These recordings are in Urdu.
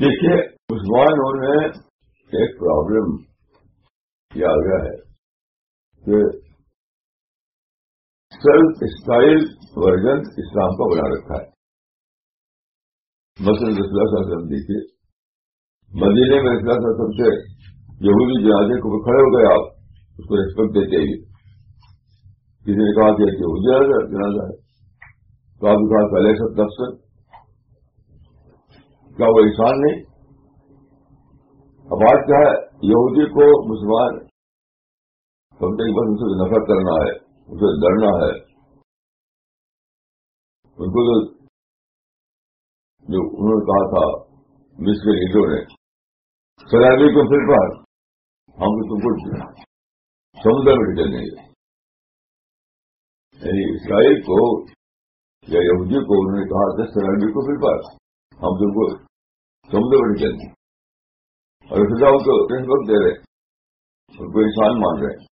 دیکھیے مسلمانوں نے ایک پرابلم کیا گیا ہے کہ سیلف اسٹائل ورژن اسلام کا بنا رکھا ہے۔ مثلاً رسول وسلم، دیکھیے، مدینے میں رسول وسلم سے یہودی جنازے کو کھڑے ہو گئے آپ، اس کو ریسپیکٹ دیتے ہی کسی نے کہا کہ یہودی جنازہ ہے۔ تو آپ نے کہا پہلے سب دفتر کیا وہ انسان نہیں؟ اب آج کیا ہے؟ یہودی کو مسلمان سمجھنے کے ان سے نفرت کرنا ہے، ان سے ڈرنا ہے۔ ان کو جو جو انہوں نے کہا تھا، مصر کے نے سیلابی کو پھر پر ہم تو تم کو سمندر میں چلیں گے۔ یعنی اسرائیل کو یا یہودی کو انہوں نے کہا تھا سیلابی کو پھر پر ہم تم کو سمندر میں چلیں گے اور خدا ان کو وقت دے رہے ان کو انسان مان رہے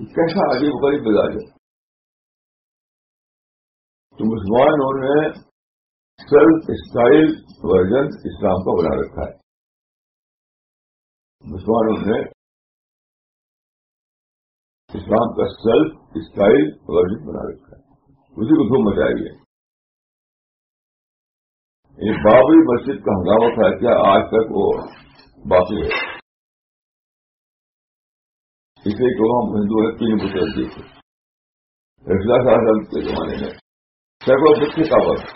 کیسا عجیب غریب مزاج ہے۔ تو مسلمانوں نے سیلف اسٹائل ورژن اسلام کا بنا رکھا ہے۔ مسلمانوں نے اسلام کا سیلف اسٹائل ورژن بنا رکھا ہے۔ اسی کو دھوم مچائی ہے۔ بابری مسجد کا ہنگامہ تھا کیا آج تک وہ باقی ہے؟ اسے کہ ہم ہندو ہیں، تین بچے تھے رسلا صاحب کے زمانے میں۔ سینکڑوں بچے کا وقت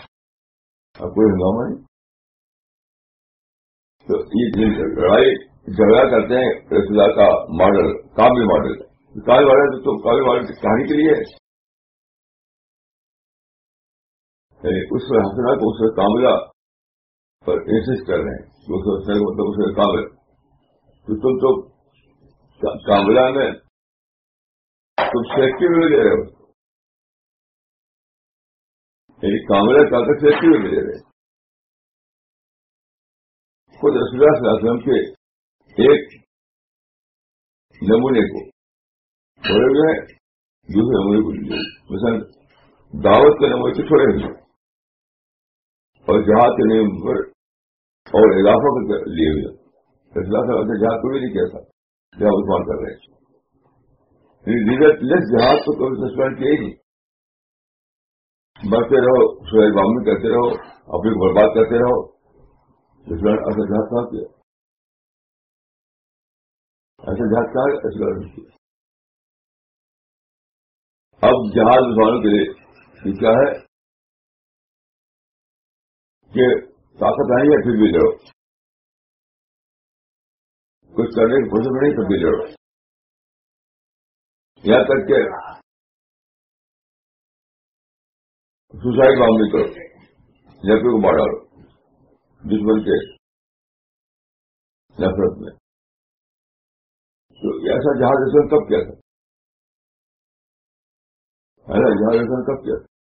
اب کوئی ہنگامہ نہیں۔ تو یہ لڑائی، جھگڑا کرتے ہیں رسلا کا model Kabul model Kabul model تو کابل ماڈل کہانی کے لیے یعنی اس میں ہنسنا تو اس میں کاملہ پر انسسٹ کر رہے ہیں۔ اس میں مطلب اس میں کامل تو تم تو کاملا میں تم سیفٹی میں لے رہے ہو۔ یعنی کاملا کا کر سیفٹی میں لے رہے خود رسول اللہ صلی اللہ علیہ وسلم کے ایک نمونے کو چھوڑے ہوئے دوسرے نمونے کو لیے مثلا دعوت کے نمونے سے چھوڑے ہوئے اور جہاز کے نیم پر اور علاقوں کے لیے ہوئے۔ رسول اللہ صلی اللہ کو بھی نہیں کیا تھا۔ جہاں عثمان کر رہے ہیں۔ لیس یعنی جہاز تو کبھی سسپینڈ کیا ہی نہیں۔ بڑھتے رہو سوئے بامی کرتے رہو اپنی برباد کرتے رہو۔ سسپینڈ ایسا جہاز کہاں کیا؟ ایسا جہاز کہاں ایسا کیا۔ اب جہاز مسلمانوں کے لیے کیا ہے کہ طاقت آئی ہے پھر بھی لڑو۔ کچھ کرنے کی کوشش نہیں پھر بھی لڑو۔ یہاں تک کہ سوسائڈ کام بھی کرو۔ لڑکے کو مار ڈالو دشمن کے نفرت میں۔ تو ایسا جہاز ایسا کب کیا تھا۔ جہاز ایسا کب کیا تھا۔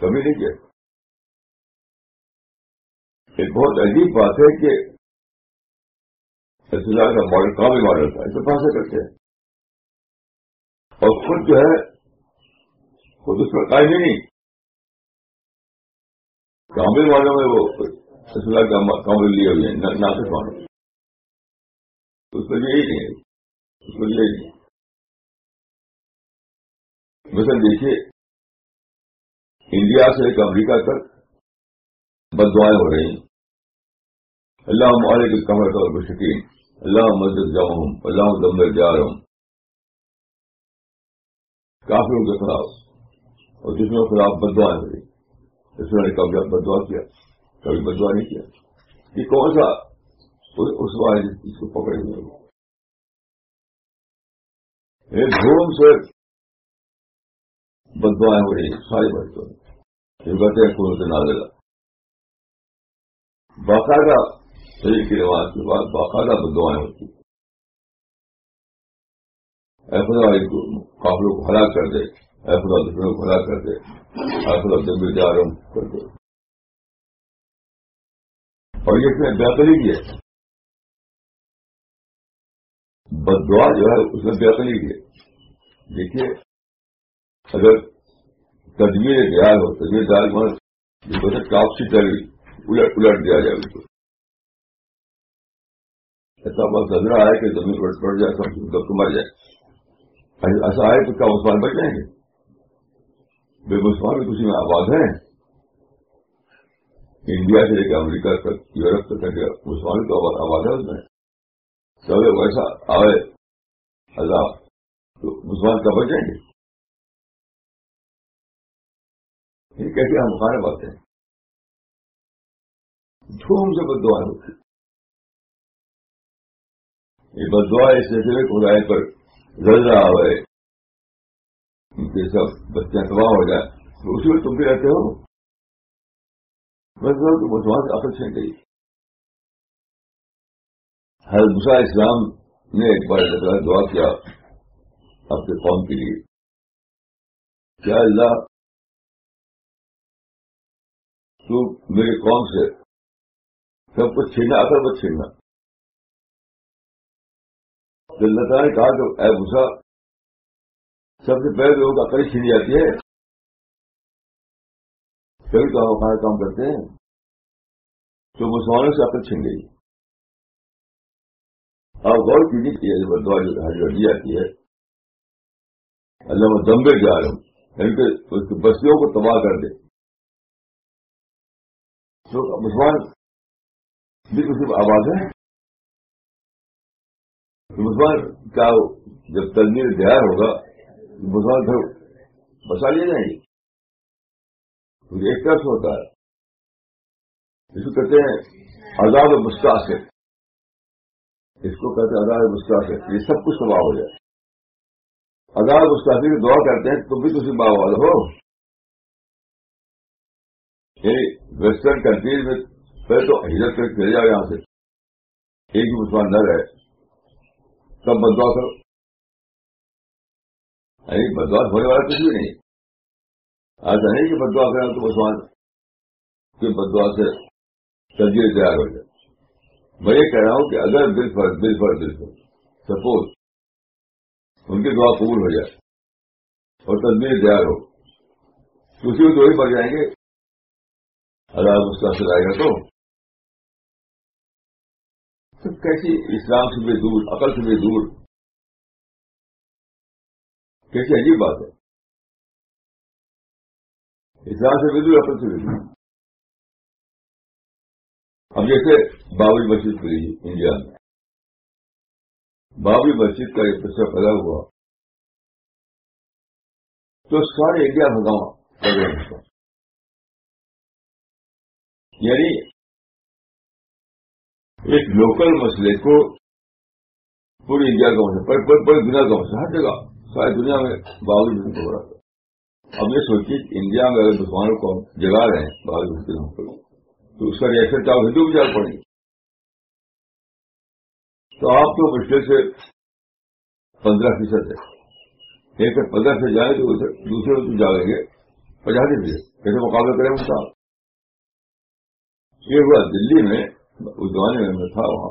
کبھی نہیں کیا۔ ایک بہت عجیب بات ہے کہ کا ماڈل کام ماڈل تھا ایسے پاسے کرتے ہیں۔ اور خود جو ہے، خود اس پر قائم ہی نہیں۔ کامل والوں میں وہ اسلح کا کامل لیے ہوئے ہیں نہ سے مانو اس کو یہی نہیں اس کو یہی نہیں مثلا دیکھیے، انڈیا سے ایک امریکہ تک بدوائیں ہو رہی ہیں۔ اللہ ہمارے کے کمر کا شکین اللہ مسجد جاؤں اللہ دم جا رہا ہوں کافروں کے خلاف. اور جس میں خلاف بدوائیں ہو رہی اس میں نے کبھی بدوا کیا. کبھی بدوا نہیں کیا. یہ کون سا اس بار اس کو پکڑے ہوئے دھوم سے بدوائیں ہو رہی ساری بچوں یہ بچے خود سے نہ لگا باقاعدہ شریر کی رواج کے بعد باقاعدہ بدوائیں ہوتی ایسا قابلوں کو ہلاک کر دے۔ ایسا دشمنوں کو ہلاک کر دے۔ ایسا جب جا کر دے۔ اور یہ اس بہتری کی ہے۔ بدوا جو ہے، اس میں بہتری کی ہے۔ دیکھیے، اگر تجویر دیال ہو تجویر دیال کو ٹاپسی چلی الٹ الٹ دیا جائے۔ اس کو ایسا بس نظر آئے کہ زمین پر پڑ جائے، سب مر جائے۔ ایسا آئے تو کیا مسلمان بچ جائیں گے؟ بے مسلمان بھی کسی میں آباد ہیں۔ انڈیا سے لے کے امریکہ تک، یورپ تک مسلمان تو آباد ہے اس میں۔ سب ویسا آئے، اللہ، تو مسلمان کب بچ جائیں گے؟ یہ کیسے ہم کھانے بات ہیں؟ دھوم سے بدوا ہوتی یہ بدوا اس سلسلے کو رائے پر رل رہا ہے۔ سب بچے تباہ ہو جائے تو اسی میں تم بھی رہتے ہو۔ بس تو مسلمان سے آفر چھین گئی۔ ہر دوسرا اسلام نے ایک بار دعا کیا اپنے قوم کے لیے۔ کیا اللہ تو میرے قوم سے سب کچھ چھینا اصل بت چھیننا۔ اللہ تعالیٰ نے کہا کہ اے بھوسا سب سے پہلے لوگوں کا عقل چھینی جاتی ہے۔ کبھی تو ہم اپنا کام کرتے ہیں۔ تو مسلمانوں سے عقل چھین گئی۔ آپ غور کیجیے بدوا جو دی جاتی ہے۔ اللہ میں دمبے جا رہا ہوں۔ یعنی کہ اس کی بستیوں کو تباہ کر دے۔ تو مسلمان بھی کسی آواز ہے مسلمان کیا جب تجمیر تیار ہوگا، مسلمان گھر بسا لیے جائیں گے ایک طرف ہوتا ہے؟ اس کو کہتے ہیں آزاد مستاثر اس کو کہتے ہیں آزاد مستاثر یہ سب کچھ تباہ ہو جائے۔ آزاد مستاثر کی دعا کرتے ہیں، تم بھی کسی باغ ہو۔ یعنی ویسٹرن کنٹریز میں پہلے تو ہجرت کر چلے جاؤ یہاں سے ایک بھی مسلمان نہ رہے تب بدوا کرو۔ بدوا ہونے والا کچھ بھی نہیں۔ ایسا نہیں کہ بدوا کریں تو مسلمان۔ کے بدوا سے تجزیے تیار ہو جائے میں یہ کہہ رہا ہوں کہ اگر دل پر دل پر دل پر سپوز ان کی دعا قبول ہو جائے اور تصویر تیار ہو تو اسی کو دو ہی پڑ جائیں گے۔ اللہ اس کا آئے گا تو کیسی اسلام سے بھی دور، عقل سے بھی دور، کیسی عجیب بات ہے۔ اسلام سے بھی دور، عقل سے بھی دور۔ اب جیسے بابری مسجد پڑی انڈیا میں۔ بابری مسجد کا ایک قصہ پیدا ہوا۔ تو سارے انڈیا میں یعنی ایک لوکل مسئلے کو پوری انڈیا کا مسئلہ پوری دنیا کا مسئلہ ہر جگہ، ساری دنیا میں باغی ہو رہا تھا اب یہ سوچیے انڈیا میں اگر مسلمانوں کو جگا رہے ہیں، باغی مسلموں کو تو اس کا ریئیکشن چاہو ہندو بھی جا پڑیں گے تو آپ تو مشکل سے پندرہ فیصد ہے۔ ایک پندرہ سے جائیں تو دوسرے تو جا لیں گے۔ پچاسی فیصد کیسے مقابلہ کریں ان کا یہ ہوا دلی میں اس زمانے میں میں تھا وہاں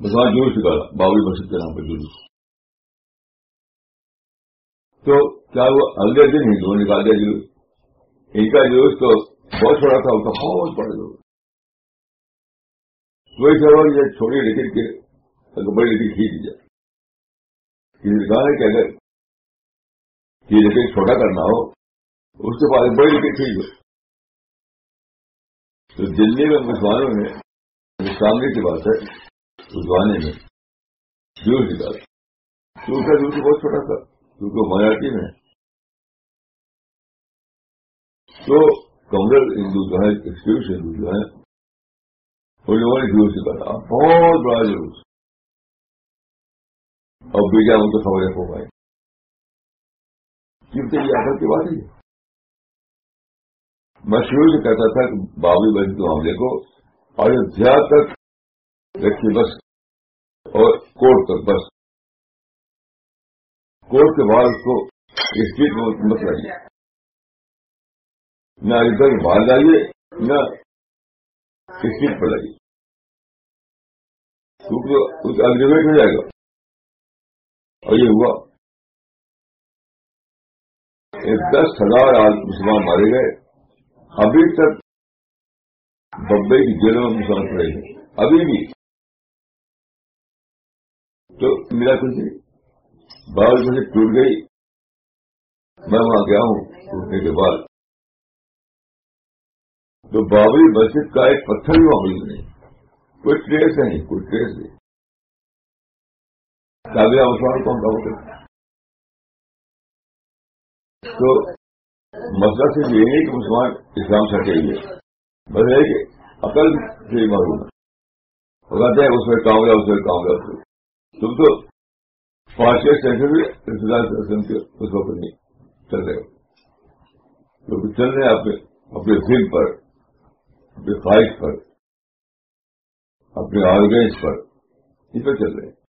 بس وہاں جلوس نکالا بابری مسجد کے نام پہ جلوس تو کیا وہ اگلے دن ہی نکال دیا جلوس ان کا جلوس تو بہت چھوڑا تھا اس کا بہت بڑے لوگ وہی سوال یہ چھوڑی لیکن کے بڑی لیکن کھینچ دی جائے کسی نے کہا ہے کہ اگر یہ لیکن چھوٹا کرنا ہو اس کے بعد بڑی لیکن ٹھیک ہو تو دلی میں مسلمانوں نے سامنے کی بات ہے اس زمانے میں جوس نکالا جوس کا بہت چھوٹا تھا کیونکہ مراٹھی میں۔ تو کمرل ہندو جو ہے ایکسکیوز ہندو جو ہے وہ لوگوں نے جلوس نکالا بہت بڑا جلوس اور بیجا ان کو خبریں ہو پائے کیونکہ یہ آخر کی بات ہی ہے۔ میں شروع سے کہتا تھا کہ بابری بہن کے معاملے کو اور زیادہ تک رکھیے بس اور کورٹ تک بس۔ کورٹ کے بعد اس کو اسٹریٹ میں مت لائیے نہ ادھر باہر لائیے نہ اسٹریٹ پر لائیے کیونکہ اس کا اگریمنٹ ہو جائے گا۔ اور یہ ہوا۔ ایک دس ہزار مسلمان مارے گئے۔ ابھی تک بمبئی کی جیلوں میں مسلمان پڑے ہیں۔ ابھی بھی۔ تو میرا کچھ بال مجھے ٹوٹ گئی۔ میں وہاں گیا ہوں ٹوٹنے کے بعد۔ تو بابری مسجد کا ایک پتھر بھی وہاں نہیں۔ کوئی ٹریس نہیں، کوئی ٹریس نہیں۔ کابیا مسلمان کون کا ہوتے تو مسئلہ صرف یہ نہیں کہ مسلمان اسلام سے ہٹے چاہیے بس ہے کہ عقل سے معلوم ہے کہتے ہیں، اس میں کام گیا اس میں کام گیا تم تو پانچ سینٹر بھی پانچویں سینچری اس وقت نہیں چل رہے۔ ہو چل رہے ہیں اپنے اپنے دل پر، اپنے خواہش پر، اپنے آرگنس پر۔ اس پہ چل رہے ہیں۔